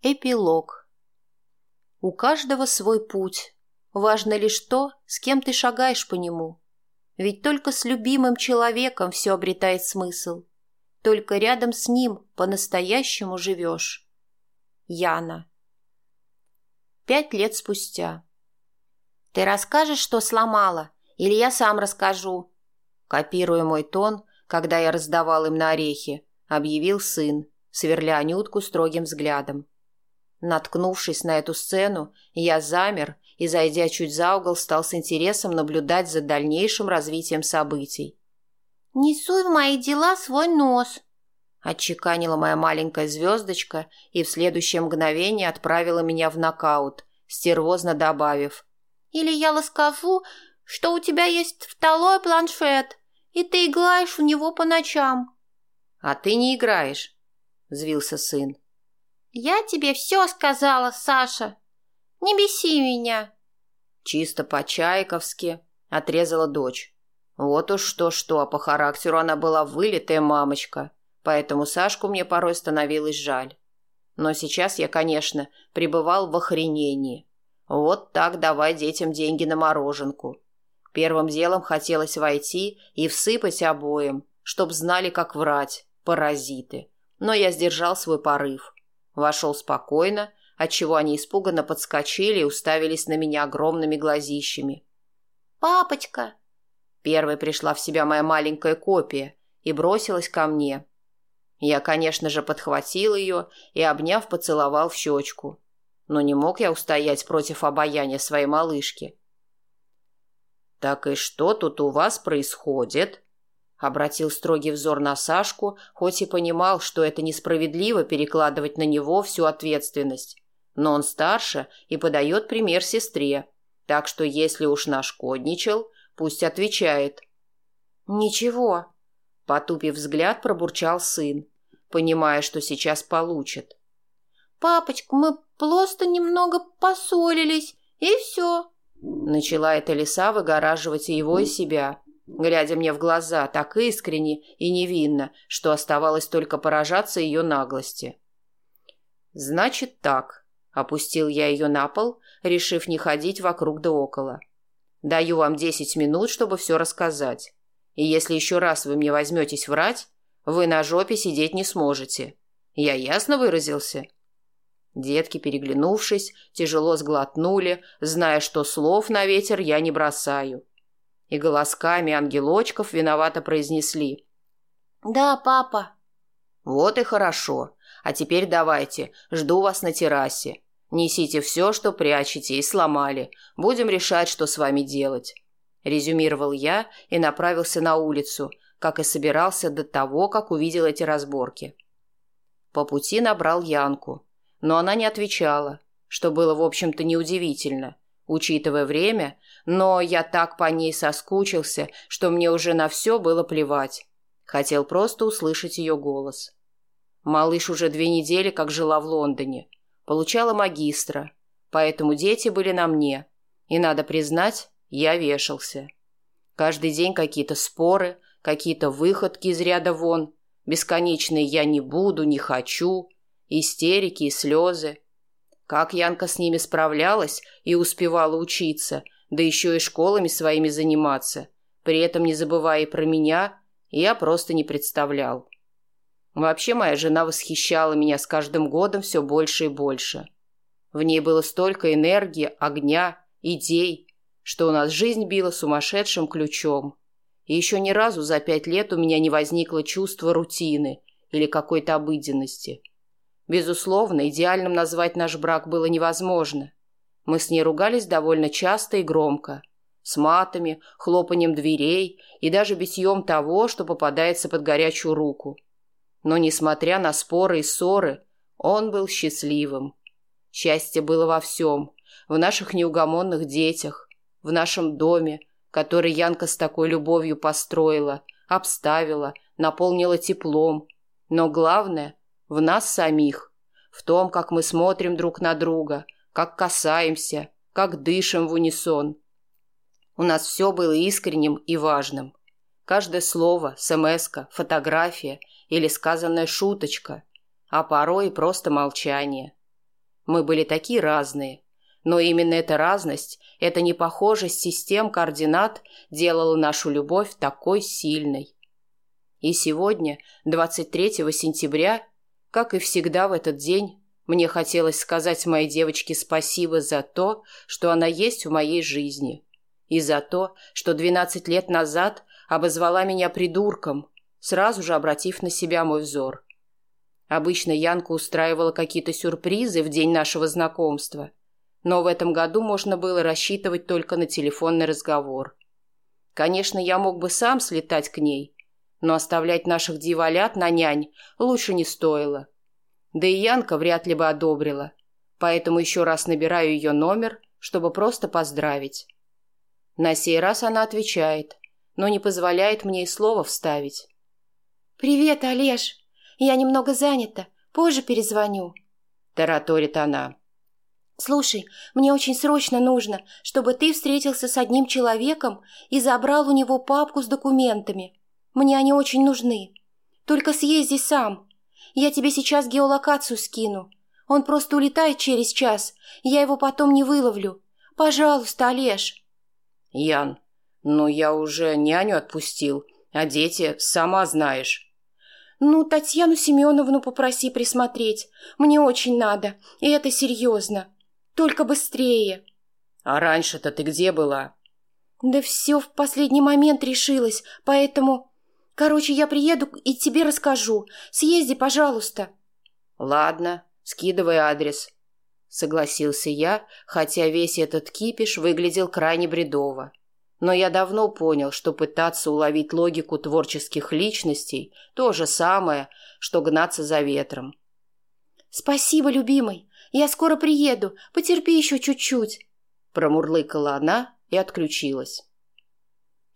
Эпилог. У каждого свой путь. Важно лишь то, с кем ты шагаешь по нему. Ведь только с любимым человеком все обретает смысл. Только рядом с ним по-настоящему живешь. Яна. Пять лет спустя. «Ты расскажешь, что сломала, или я сам расскажу?» Копируя мой тон, когда я раздавал им на орехи, объявил сын, сверля Анютку строгим взглядом. Наткнувшись на эту сцену, я замер и, зайдя чуть за угол, стал с интересом наблюдать за дальнейшим развитием событий. «Не суй в мои дела свой нос», — отчеканила моя маленькая звездочка и в следующее мгновение отправила меня в нокаут, стервозно добавив. «Или я расскажу, что у тебя есть второй планшет, и ты играешь в него по ночам». «А ты не играешь», — взвился сын. «Я тебе все сказала, Саша. Не беси меня!» Чисто по-чайковски отрезала дочь. Вот уж что-что, а по характеру она была вылитая мамочка, поэтому Сашку мне порой становилось жаль. Но сейчас я, конечно, пребывал в охренении. Вот так давай детям деньги на мороженку. Первым делом хотелось войти и всыпать обоим, чтоб знали, как врать, паразиты. Но я сдержал свой порыв. Вошел спокойно, отчего они испуганно подскочили и уставились на меня огромными глазищами. «Папочка!» Первой пришла в себя моя маленькая копия и бросилась ко мне. Я, конечно же, подхватил ее и, обняв, поцеловал в щечку. Но не мог я устоять против обаяния своей малышки. «Так и что тут у вас происходит?» Обратил строгий взор на Сашку, хоть и понимал, что это несправедливо перекладывать на него всю ответственность. Но он старше и подает пример сестре. Так что если уж нашкодничал, пусть отвечает. «Ничего», — потупив взгляд, пробурчал сын, понимая, что сейчас получит. «Папочка, мы просто немного поссорились, и все», — начала эта лиса выгораживать его и себя глядя мне в глаза так искренне и невинно, что оставалось только поражаться ее наглости. «Значит так», — опустил я ее на пол, решив не ходить вокруг да около. «Даю вам десять минут, чтобы все рассказать. И если еще раз вы мне возьметесь врать, вы на жопе сидеть не сможете. Я ясно выразился?» Детки, переглянувшись, тяжело сглотнули, зная, что слов на ветер я не бросаю и голосками ангелочков виновато произнесли. «Да, папа». «Вот и хорошо. А теперь давайте, жду вас на террасе. Несите все, что прячете и сломали. Будем решать, что с вами делать». Резюмировал я и направился на улицу, как и собирался до того, как увидел эти разборки. По пути набрал Янку, но она не отвечала, что было, в общем-то, неудивительно, учитывая время но я так по ней соскучился, что мне уже на все было плевать. Хотел просто услышать ее голос. Малыш уже две недели как жила в Лондоне. Получала магистра, поэтому дети были на мне. И, надо признать, я вешался. Каждый день какие-то споры, какие-то выходки из ряда вон. Бесконечные «я не буду», «не хочу», истерики и слезы. Как Янка с ними справлялась и успевала учиться – да еще и школами своими заниматься, при этом не забывая и про меня, я просто не представлял. Вообще моя жена восхищала меня с каждым годом все больше и больше. В ней было столько энергии, огня, идей, что у нас жизнь била сумасшедшим ключом. И еще ни разу за пять лет у меня не возникло чувства рутины или какой-то обыденности. Безусловно, идеальным назвать наш брак было невозможно. Мы с ней ругались довольно часто и громко. С матами, хлопанием дверей и даже битьем того, что попадается под горячую руку. Но, несмотря на споры и ссоры, он был счастливым. Счастье было во всем. В наших неугомонных детях, в нашем доме, который Янка с такой любовью построила, обставила, наполнила теплом. Но главное – в нас самих, в том, как мы смотрим друг на друга – как касаемся, как дышим в унисон. У нас все было искренним и важным. Каждое слово, смс фотография или сказанная шуточка, а порой просто молчание. Мы были такие разные. Но именно эта разность, эта непохожесть систем координат делала нашу любовь такой сильной. И сегодня, 23 сентября, как и всегда в этот день, мне хотелось сказать моей девочке спасибо за то, что она есть в моей жизни, и за то, что 12 лет назад обозвала меня придурком, сразу же обратив на себя мой взор. Обычно Янка устраивала какие-то сюрпризы в день нашего знакомства, но в этом году можно было рассчитывать только на телефонный разговор. Конечно, я мог бы сам слетать к ней, но оставлять наших дьяволят на нянь лучше не стоило. Да и Янка вряд ли бы одобрила, поэтому еще раз набираю ее номер, чтобы просто поздравить. На сей раз она отвечает, но не позволяет мне и слова вставить. «Привет, Олеж. Я немного занята. Позже перезвоню», – тараторит она. «Слушай, мне очень срочно нужно, чтобы ты встретился с одним человеком и забрал у него папку с документами. Мне они очень нужны. Только съезди сам. Я тебе сейчас геолокацию скину. Он просто улетает через час. Я его потом не выловлю. Пожалуйста, Олеж. Ян, ну я уже няню отпустил, а дети сама знаешь. Ну, Татьяну Семеновну попроси присмотреть. Мне очень надо, и это серьезно. Только быстрее. А раньше-то ты где была? Да все в последний момент решилось, поэтому... Короче, я приеду и тебе расскажу. Съезди, пожалуйста. Ладно, скидывай адрес. Согласился я, хотя весь этот кипиш выглядел крайне бредово. Но я давно понял, что пытаться уловить логику творческих личностей – то же самое, что гнаться за ветром. «Спасибо, любимый. Я скоро приеду. Потерпи еще чуть-чуть», – промурлыкала она и отключилась.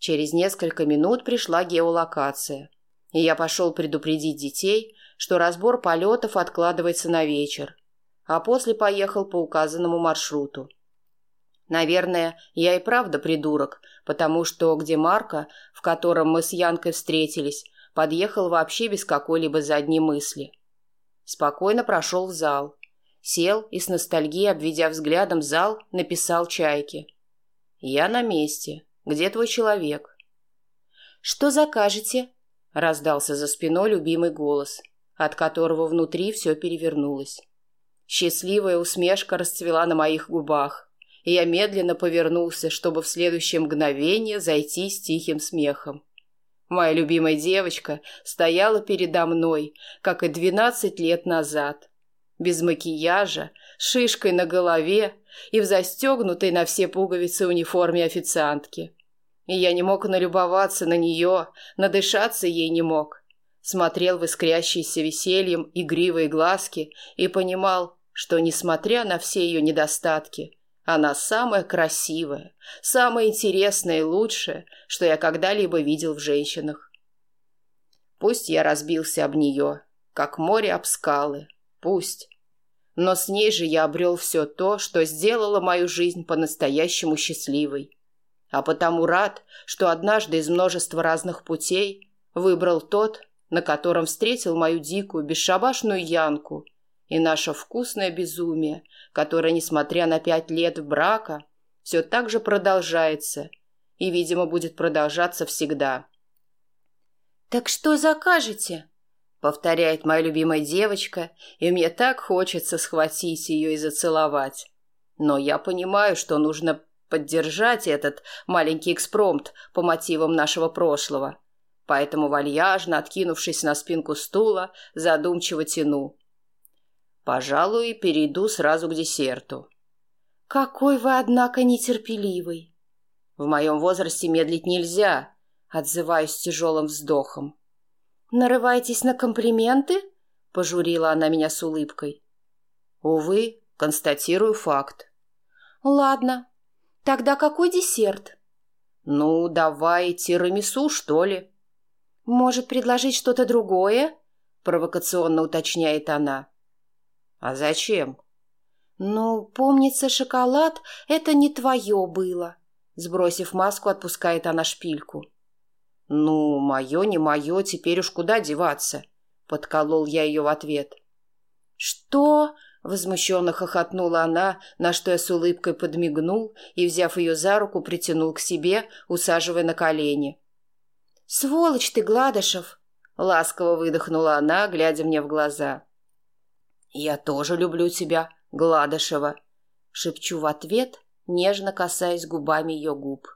Через несколько минут пришла геолокация, и я пошел предупредить детей, что разбор полетов откладывается на вечер, а после поехал по указанному маршруту. Наверное, я и правда придурок, потому что где Марка, в котором мы с Янкой встретились, подъехал вообще без какой-либо задней мысли. Спокойно прошел в зал. Сел и с ностальгией, обведя взглядом зал, написал чайке. «Я на месте. Где твой человек?» «Что закажете?» — раздался за спиной любимый голос, от которого внутри все перевернулось. Счастливая усмешка расцвела на моих губах, и я медленно повернулся, чтобы в следующее мгновение зайти с тихим смехом. Моя любимая девочка стояла передо мной, как и двенадцать лет назад, без макияжа, шишкой на голове и в застегнутой на все пуговицы униформе официантки. И я не мог налюбоваться на нее, надышаться ей не мог. Смотрел в искрящиеся весельем игривые глазки и понимал, что, несмотря на все ее недостатки, она самая красивая, самая интересная и лучшая, что я когда-либо видел в женщинах. Пусть я разбился об нее, как море об скалы, пусть. Но с ней же я обрел все то, что сделало мою жизнь по-настоящему счастливой. А потому рад, что однажды из множества разных путей выбрал тот, на котором встретил мою дикую, бесшабашную Янку и наше вкусное безумие, которое, несмотря на пять лет брака, все так же продолжается и, видимо, будет продолжаться всегда. «Так что закажете?» Повторяет моя любимая девочка, и мне так хочется схватить ее и зацеловать. Но я понимаю, что нужно поддержать этот маленький экспромт по мотивам нашего прошлого. Поэтому вальяжно, откинувшись на спинку стула, задумчиво тяну. Пожалуй, перейду сразу к десерту. «Какой вы, однако, нетерпеливый!» «В моем возрасте медлить нельзя», — отзываюсь тяжелым вздохом. «Нарываетесь на комплименты?» – пожурила она меня с улыбкой. «Увы, констатирую факт». «Ладно. Тогда какой десерт?» «Ну, давай тирамису, что ли?» «Может, предложить что-то другое?» – провокационно уточняет она. «А зачем?» «Ну, помнится, шоколад – это не твое было». Сбросив маску, отпускает она шпильку. «Ну, мое, не мое, теперь уж куда деваться?» – подколол я ее в ответ. «Что? Возмущенно хохотнула она, на что я с улыбкой подмигнул и, взяв ее за руку, притянул к себе, усаживая на колени. «Сволочь ты, Гладышев!» — ласково выдохнула она, глядя мне в глаза. «Я тоже люблю тебя, Гладышева!» — шепчу в ответ, нежно касаясь губами ее губ.